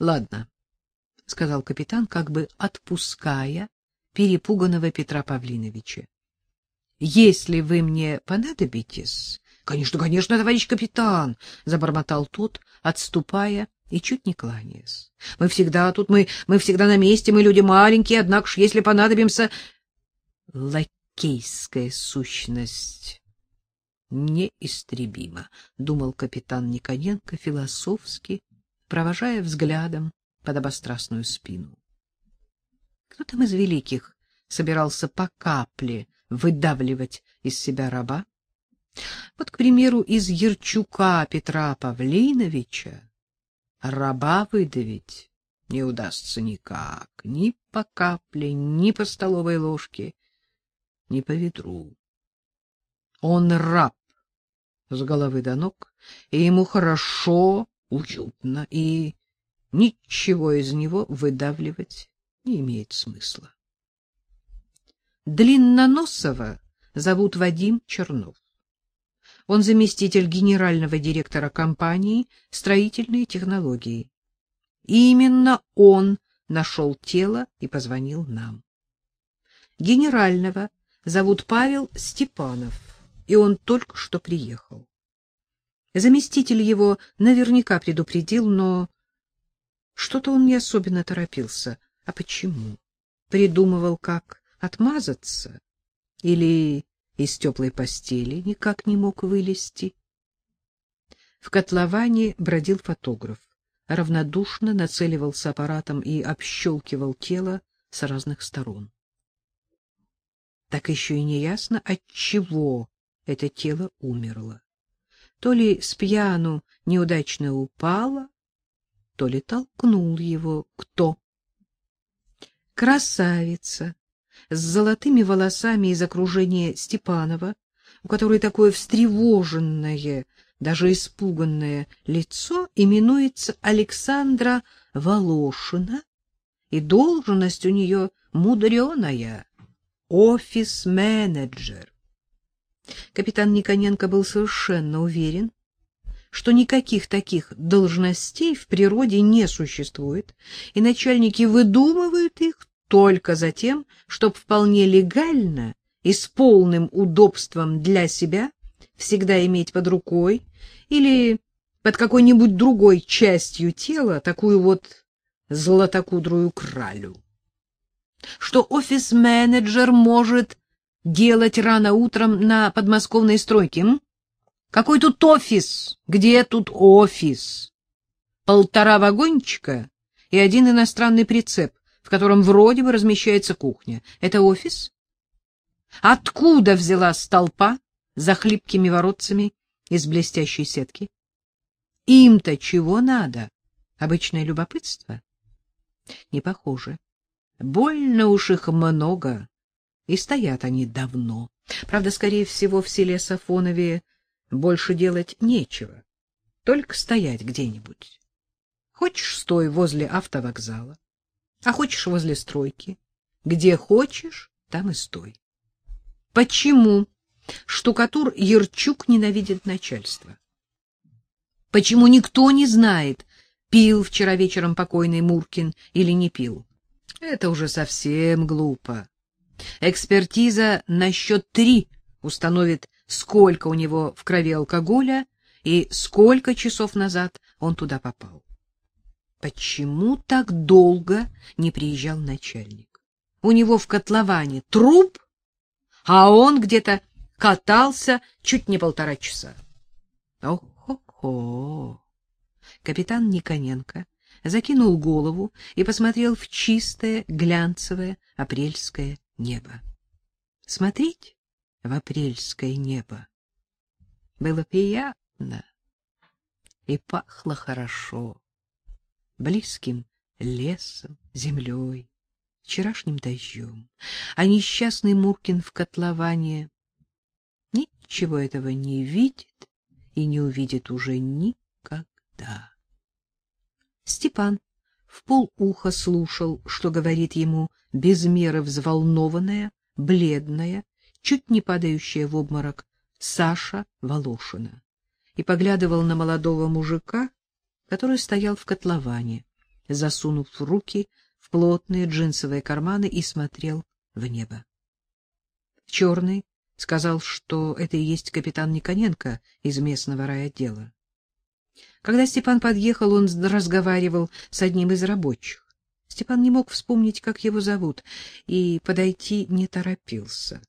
Ладно, — сказал капитан, как бы отпуская перепуганного Петра Павлиновича. — Если вы мне понадобитесь... — Конечно, конечно, товарищ капитан, — забормотал тот, отступая и чуть не кланяясь. — Мы всегда тут, мы, мы всегда на месте, мы люди маленькие, однако ж, если понадобимся... Лакейская сущность неистребима, — думал капитан Никоненко философски, провожая взглядом подобострастную спину. Кто там из великих собирался по капле выдавливать из себя раба? Вот, к примеру, из Ерчука Петра Павлиновича раба выдавить не удастся никак, ни по капле, ни по столовой ложке, ни по ведру. Он раб с головы до ног, и ему хорошо уютно, и ничего из него выдавливать не имеет смысла. Длинноносова зовут Вадим Чернов. Он заместитель генерального директора компании «Строительные технологии». И именно он нашел тело и позвонил нам. Генерального зовут Павел Степанов, и он только что приехал. Заместитель его наверняка предупредил, но что-то он не особенно торопился. А почему? Придумывал, как отмазаться? Или из теплой постели никак не мог вылезти? В котловане бродил фотограф, равнодушно нацеливался аппаратом и общелкивал тело с разных сторон. Так еще и не ясно, от чего это тело умерло то ли с пьяну неудачно упала, то ли толкнул его кто. Красавица с золотыми волосами из окружения Степанова, у которой такое встревоженное, даже испуганное лицо, именуется Александра Волошина, и должность у нее мудреная — офис-менеджер. Капитан Никоненко был совершенно уверен, что никаких таких должностей в природе не существует, и начальники выдумывают их только за тем, чтобы вполне легально и с полным удобством для себя всегда иметь под рукой или под какой-нибудь другой частью тела такую вот златокудрую кралю. Что офис-менеджер может делать рано утром на подмосковной стройке? М? Какой тут офис? Где тут офис? Полтора вагончика и один иностранный прицеп, в котором вроде бы размещается кухня. Это офис? Откуда взялась толпа за хлипкими воротцами из блестящей сетки? Им-то чего надо? Обычное любопытство? Не похоже. Больно уж их много и стоят они давно. Правда, скорее всего, в селе Сафонове больше делать нечего, только стоять где-нибудь. Хочешь, стой возле автовокзала, а хочешь возле стройки. Где хочешь, там и стой. Почему штукатур Ерчук ненавидит начальство? Почему никто не знает, пил вчера вечером покойный Муркин или не пил? Это уже совсем глупо. Экспертиза на счет три установит, сколько у него в крови алкоголя и сколько часов назад он туда попал. Почему так долго не приезжал начальник? У него в котловане труп, а он где-то катался чуть не полтора часа. Ох-хо-хо! Капитан Никоненко закинул голову и посмотрел в чистое, глянцевое апрельское небо. Смотреть в апрельское небо было приятно и пахло хорошо, близким лесом, землей, вчерашним дождем, а несчастный Муркин в котловане ничего этого не видит и не увидит уже никогда. Степан в полуха слушал, что говорит ему без меры взволнованная, бледная, чуть не падающая в обморок Саша Волошина, и поглядывал на молодого мужика, который стоял в котловане, засунув руки в плотные джинсовые карманы и смотрел в небо. Черный сказал, что это и есть капитан Никоненко из местного райотдела. Когда Степан подъехал, он разговаривал с одним из рабочих. Степан не мог вспомнить, как его зовут, и подойти не торопился.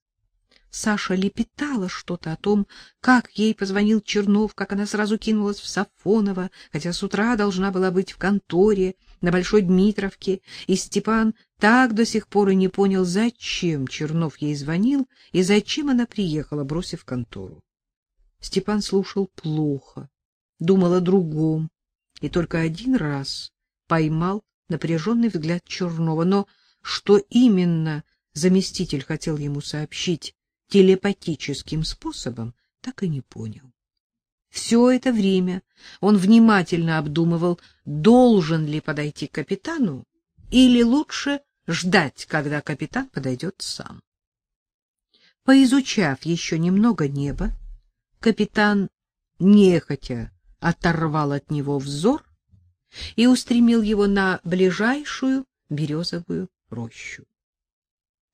Саша лепетала что-то о том, как ей позвонил Чернов, как она сразу кинулась в Сафоново, хотя с утра должна была быть в конторе на Большой Дмитровке, и Степан так до сих пор и не понял, зачем Чернов ей звонил и зачем она приехала, бросив контору. Степан слушал плохо, думал о другом, и только один раз поймал напряженный взгляд Чернова. Но что именно заместитель хотел ему сообщить, телепатическим способом, так и не понял. Все это время он внимательно обдумывал, должен ли подойти к капитану или лучше ждать, когда капитан подойдет сам. Поизучав еще немного неба, капитан нехотя оторвал от него взор и устремил его на ближайшую березовую рощу.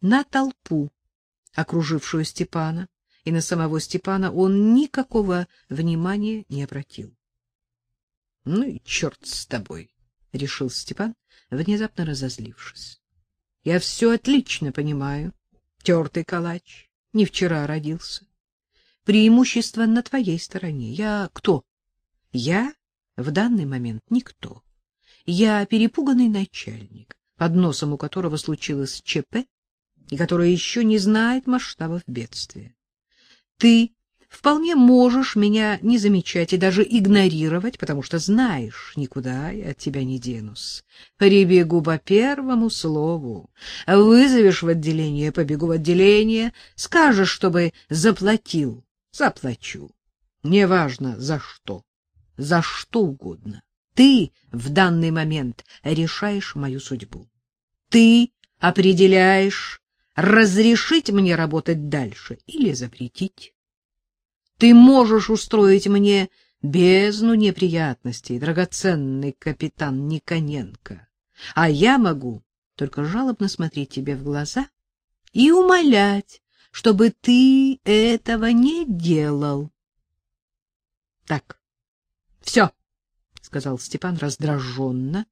На толпу окружившую Степана, и на самого Степана он никакого внимания не обратил. — Ну и черт с тобой, — решил Степан, внезапно разозлившись. — Я все отлично понимаю. Тертый калач, не вчера родился. Преимущество на твоей стороне. Я кто? Я в данный момент никто. Я перепуганный начальник, под носом у которого случилось ЧП, и которая еще не знает масштабов бедствия. Ты вполне можешь меня не замечать и даже игнорировать, потому что знаешь, никуда я от тебя не денусь. Прибегу по первому слову. Вызовешь в отделение, побегу в отделение, скажешь, чтобы заплатил. Заплачу. Неважно за что. За что угодно. Ты в данный момент решаешь мою судьбу. Ты определяешь разрешить мне работать дальше или запретить. Ты можешь устроить мне бездну неприятностей, драгоценный капитан Никоненко, а я могу только жалобно смотреть тебе в глаза и умолять, чтобы ты этого не делал. Так, все, — сказал Степан раздраженно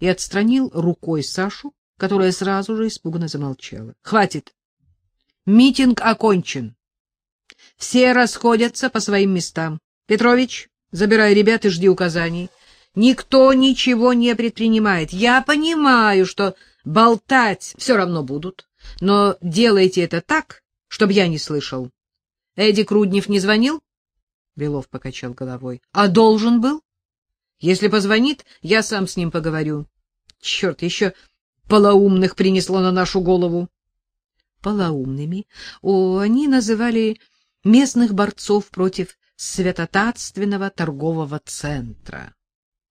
и отстранил рукой Сашу, которая сразу же испуганно замолчала. — Хватит! Митинг окончен. Все расходятся по своим местам. Петрович, забирай ребят и жди указаний. Никто ничего не предпринимает. Я понимаю, что болтать все равно будут, но делайте это так, чтобы я не слышал. Эдик Руднев не звонил? Белов покачал головой. А должен был? Если позвонит, я сам с ним поговорю. Черт, еще полоумных принесло на нашу голову. Полоумными о, они называли местных борцов против святотатственного торгового центра.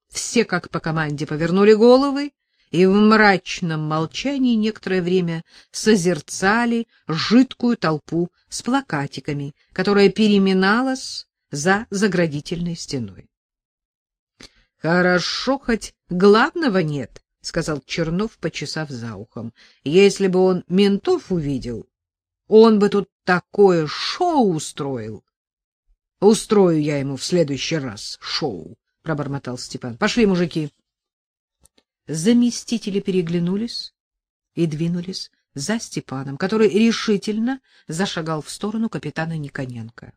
Все, как по команде, повернули головы и в мрачном молчании некоторое время созерцали жидкую толпу с плакатиками, которая переминалась за заградительной стеной. Хорошо, хоть главного нет, — сказал Чернов, почесав за ухом. — Если бы он ментов увидел, он бы тут такое шоу устроил. — Устрою я ему в следующий раз шоу, — пробормотал Степан. — Пошли, мужики. Заместители переглянулись и двинулись за Степаном, который решительно зашагал в сторону капитана Никоненко.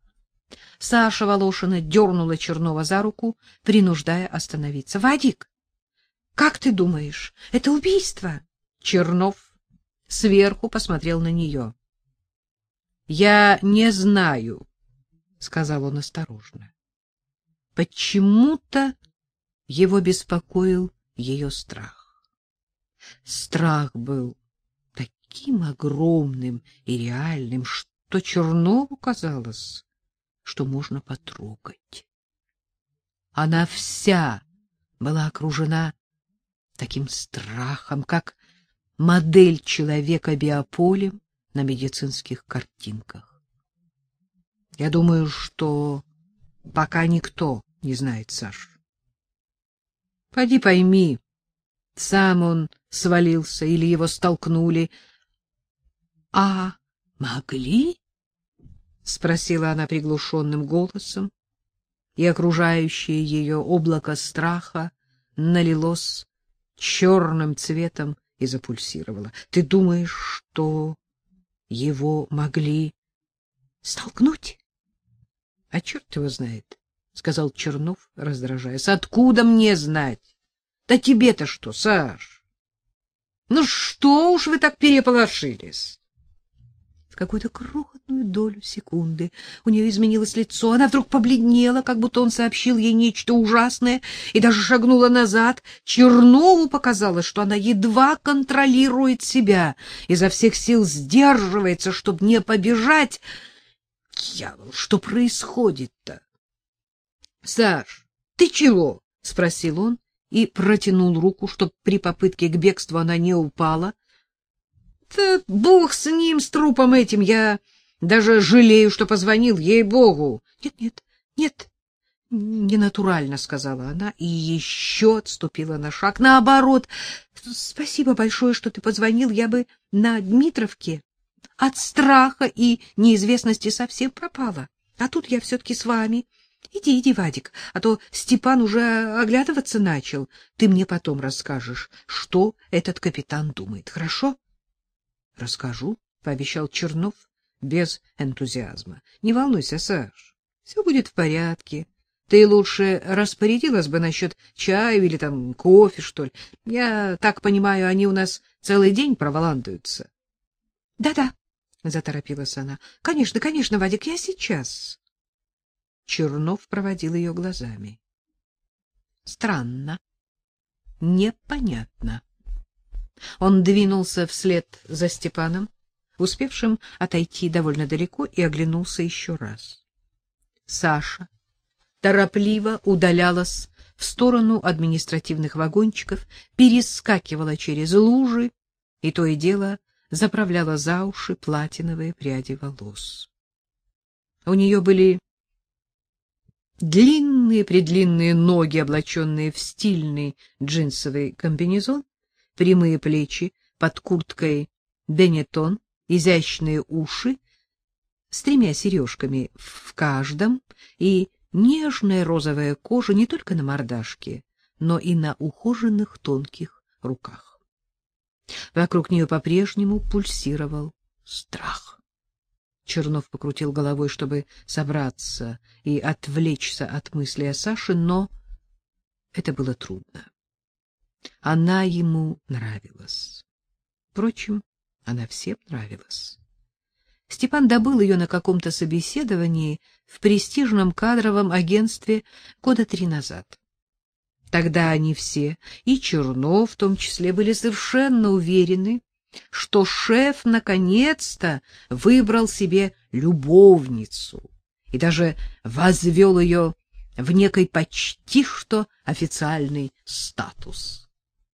Саша Волошина дернула Чернова за руку, принуждая остановиться. — Вадик! Как ты думаешь, это убийство? Чернов сверху посмотрел на нее. — Я не знаю, — сказал он осторожно. Почему-то его беспокоил ее страх. Страх был таким огромным и реальным, что Чернову казалось, что можно потрогать. Она вся была окружена таким страхом, как модель человека биополем на медицинских картинках. Я думаю, что пока никто не знает Саш. Пойди пойми, Сам он свалился или его столкнули. — А могли? — спросила она приглушенным голосом, и окружающее ее облако страха налилось черным цветом и запульсировало. — Ты думаешь, что его могли столкнуть? — А черт его знает, — сказал Чернов, раздражаясь. — Откуда мне знать? Да тебе-то что, Саш? Ну что уж вы так переполошились? В какую-то крохотную долю секунды у нее изменилось лицо. Она вдруг побледнела, как будто он сообщил ей нечто ужасное, и даже шагнула назад. Чернову показалось, что она едва контролирует себя, изо всех сил сдерживается, чтобы не побежать. Дьявол, что происходит-то? — Саш, ты чего? — спросил он и протянул руку, чтобы при попытке к бегству она не упала. — Да бог с ним, с трупом этим, я даже жалею, что позвонил, ей-богу. Нет, нет, нет, ненатурально, — сказала она и еще отступила на шаг. Наоборот, спасибо большое, что ты позвонил, я бы на Дмитровке от страха и неизвестности совсем пропала. А тут я все-таки с вами. Иди, иди, Вадик, а то Степан уже оглядываться начал. Ты мне потом расскажешь, что этот капитан думает, хорошо? — Расскажу, — пообещал Чернов без энтузиазма. — Не волнуйся, Саш, все будет в порядке. Ты лучше распорядилась бы насчет чая или там кофе, что ли. Я так понимаю, они у нас целый день проволандуются. Да — Да-да, — заторопилась она. — Конечно, конечно, Вадик, я сейчас. Чернов проводил ее глазами. Странно, непонятно. Он двинулся вслед за Степаном, успевшим отойти довольно далеко, и оглянулся еще раз. Саша торопливо удалялась в сторону административных вагончиков, перескакивала через лужи и то и дело заправляла за уши платиновые пряди волос. У нее были длинные-предлинные ноги, облаченные в стильный джинсовый комбинезон, прямые плечи, под курткой денетон, изящные уши с тремя сережками в каждом и нежная розовая кожа не только на мордашке, но и на ухоженных тонких руках. Вокруг нее по-прежнему пульсировал страх. Чернов покрутил головой, чтобы собраться и отвлечься от мысли о Саше, но это было трудно. Она ему нравилась. Впрочем, она всем нравилась. Степан добыл ее на каком-то собеседовании в престижном кадровом агентстве года три назад. Тогда они все, и Чернов в том числе, были совершенно уверены, что шеф наконец-то выбрал себе любовницу и даже возвел ее в некий почти что официальный статус.